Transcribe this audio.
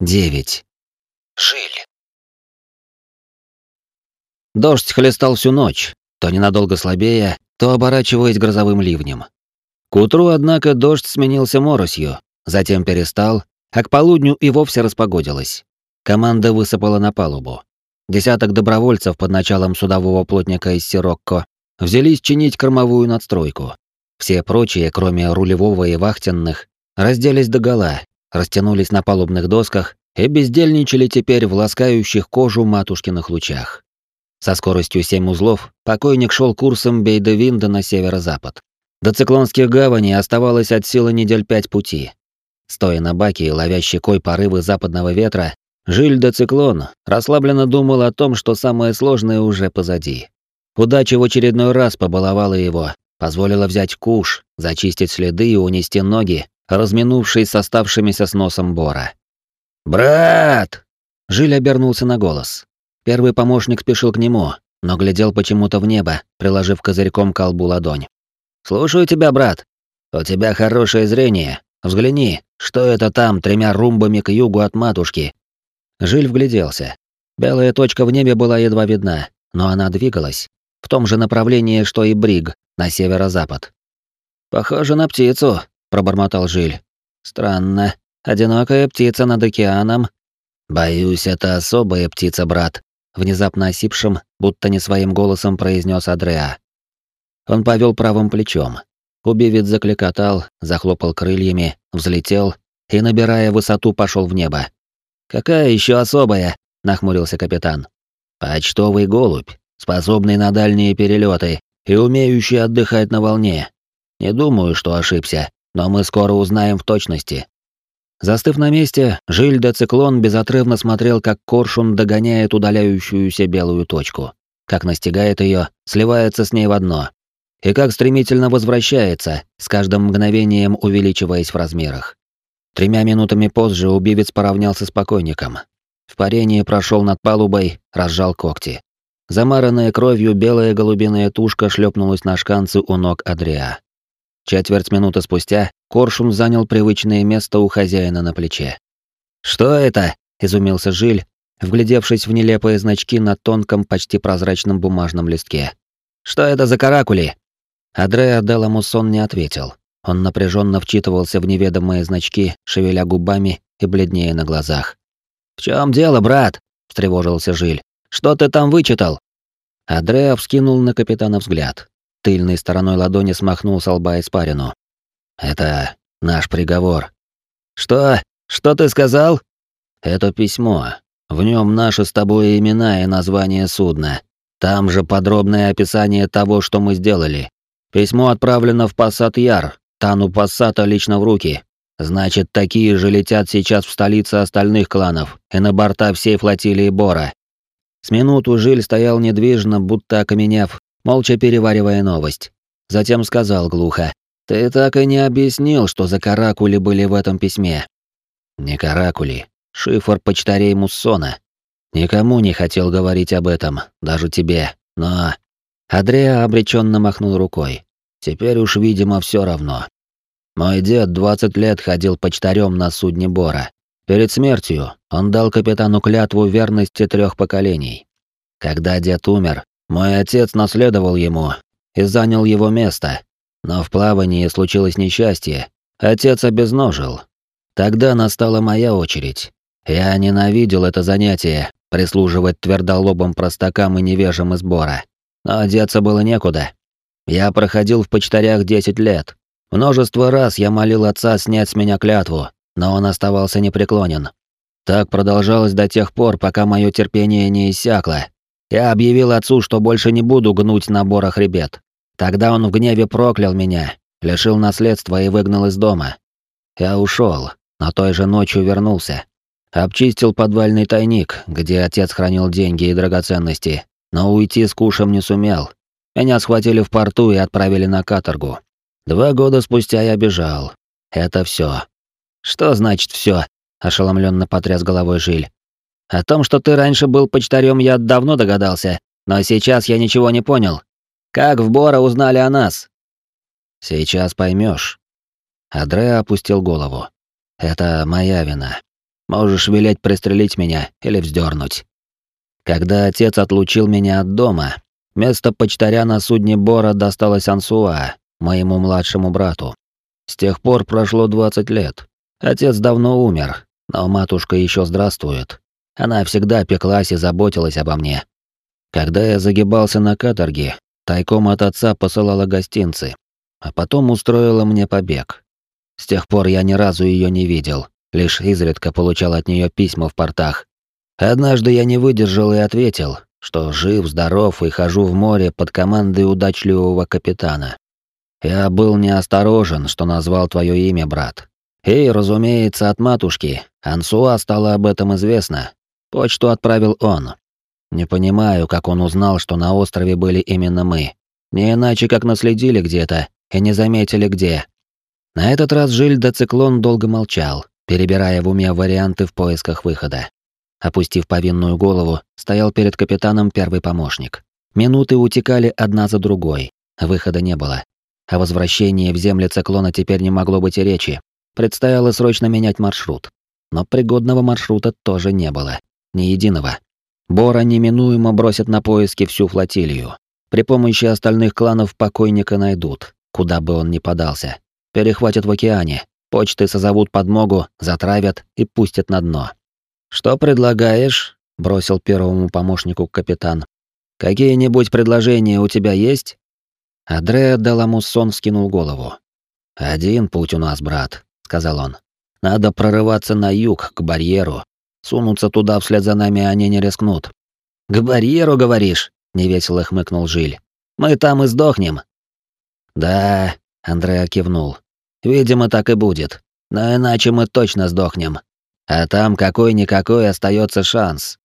9. Жиль. Дождь хлестал всю ночь, то ненадолго слабее, то оборачиваясь грозовым ливнем. К утру, однако, дождь сменился моросью, затем перестал, а к полудню и вовсе распогодилось. Команда высыпала на палубу. Десяток добровольцев под началом судового плотника из Сирокко взялись чинить кормовую надстройку. Все прочие, кроме рулевого и вахтенных, разделись догола, растянулись на палубных досках и бездельничали теперь в ласкающих кожу матушкиных лучах. Со скоростью 7 узлов покойник шел курсом Бейдевинда на северо-запад. До циклонских гаваней оставалось от силы недель пять пути. Стоя на баке и ловя щекой порывы западного ветра, Жиль де Циклон расслабленно думал о том, что самое сложное уже позади. Удача в очередной раз побаловала его, позволила взять куш, зачистить следы и унести ноги, разминувшись с оставшимися с носом Бора. «Брат!» Жиль обернулся на голос. Первый помощник спешил к нему, но глядел почему-то в небо, приложив козырьком к колбу ладонь. «Слушаю тебя, брат. У тебя хорошее зрение. Взгляни, что это там тремя румбами к югу от матушки?» Жиль вгляделся. Белая точка в небе была едва видна, но она двигалась. В том же направлении, что и Бриг, на северо-запад. «Похоже на птицу», — пробормотал Жиль. «Странно. Одинокая птица над океаном». «Боюсь, это особая птица, брат», — внезапно осипшим, будто не своим голосом произнес Адреа. Он повел правым плечом. Убивец закликотал, захлопал крыльями, взлетел и, набирая высоту, пошел в небо. «Какая еще особая?» — нахмурился капитан. «Почтовый голубь, способный на дальние перелеты и умеющий отдыхать на волне. Не думаю, что ошибся, но мы скоро узнаем в точности». Застыв на месте, Жиль де Циклон безотрывно смотрел, как коршун догоняет удаляющуюся белую точку, как настигает ее, сливается с ней в одно и как стремительно возвращается, с каждым мгновением увеличиваясь в размерах. Тремя минутами позже убивец поравнялся с покойником. В парении прошел над палубой, разжал когти. Замаранная кровью белая голубиная тушка шлепнулась на шканцы у ног Адриа. Четверть минуты спустя Коршун занял привычное место у хозяина на плече. «Что это?» — изумился Жиль, вглядевшись в нелепые значки на тонком, почти прозрачном бумажном листке. «Что это за каракули?» Адреа Деламусон не ответил. Он напряженно вчитывался в неведомые значки, шевеля губами и бледнее на глазах. «В чем дело, брат?» — встревожился Жиль. «Что ты там вычитал?» Адреа вскинул на капитана взгляд. Тыльной стороной ладони смахнул с лба испарину. «Это наш приговор». «Что? Что ты сказал?» «Это письмо. В нем наши с тобой имена и название судна. Там же подробное описание того, что мы сделали. Письмо отправлено в Пассат-Яр, Тану Пассата лично в руки. Значит, такие же летят сейчас в столице остальных кланов и на борта всей флотилии Бора. С минуту Жиль стоял недвижно, будто окаменев, молча переваривая новость. Затем сказал глухо. «Ты так и не объяснил, что за каракули были в этом письме». «Не каракули. Шифр почтарей Муссона. Никому не хотел говорить об этом, даже тебе, но...» Адреа обреченно махнул рукой. Теперь уж, видимо, все равно. Мой дед 20 лет ходил почтарем на судне Бора. Перед смертью он дал капитану клятву верности трех поколений. Когда дед умер, мой отец наследовал ему и занял его место. Но в плавании случилось несчастье. Отец обезножил. Тогда настала моя очередь. Я ненавидел это занятие, прислуживать твердолобым простакам и невежам из Бора. Но одеться было некуда. Я проходил в почтарях 10 лет. Множество раз я молил отца снять с меня клятву, но он оставался непреклонен. Так продолжалось до тех пор, пока мое терпение не иссякло. Я объявил отцу, что больше не буду гнуть набора хребет. Тогда он в гневе проклял меня, лишил наследства и выгнал из дома. Я ушел, но той же ночью вернулся. Обчистил подвальный тайник, где отец хранил деньги и драгоценности, но уйти с кушем не сумел. Меня схватили в порту и отправили на каторгу. Два года спустя я бежал. Это все. Что значит все? ошеломленно потряс головой Жиль. О том, что ты раньше был почтарем, я давно догадался, но сейчас я ничего не понял. Как в Бора узнали о нас? Сейчас поймешь. Адре опустил голову. Это моя вина. Можешь велеть пристрелить меня или вздернуть. Когда отец отлучил меня от дома, место почтаря на судне Бора досталось Ансуа, моему младшему брату. С тех пор прошло 20 лет. Отец давно умер, но матушка еще здравствует. Она всегда пеклась и заботилась обо мне. Когда я загибался на каторге, тайком от отца посылала гостинцы, а потом устроила мне побег. С тех пор я ни разу ее не видел, лишь изредка получал от нее письма в портах. Однажды я не выдержал и ответил, что жив, здоров и хожу в море под командой удачливого капитана. Я был неосторожен, что назвал твое имя, брат. И, разумеется, от матушки, Ансуа стало об этом известно. Почту отправил он. Не понимаю, как он узнал, что на острове были именно мы. Не иначе, как наследили где-то и не заметили где. На этот раз Жиль де Циклон долго молчал, перебирая в уме варианты в поисках выхода. Опустив повинную голову, стоял перед капитаном первый помощник. Минуты утекали одна за другой, выхода не было. О возвращении в земли циклона теперь не могло быть и речи. Предстояло срочно менять маршрут. Но пригодного маршрута тоже не было. Ни единого. Бора неминуемо бросит на поиски всю флотилию. При помощи остальных кланов покойника найдут, куда бы он ни подался. Перехватят в океане, почты созовут подмогу, затравят и пустят на дно. «Что предлагаешь?» — бросил первому помощнику капитан. «Какие-нибудь предложения у тебя есть?» Андреа Деламуссон скинул голову. «Один путь у нас, брат», — сказал он. «Надо прорываться на юг, к барьеру. Сунуться туда вслед за нами они не рискнут». «К барьеру, говоришь?» — невесело хмыкнул Жиль. «Мы там и сдохнем». «Да», — Андреа кивнул. «Видимо, так и будет. Но иначе мы точно сдохнем. А там какой-никакой остается шанс.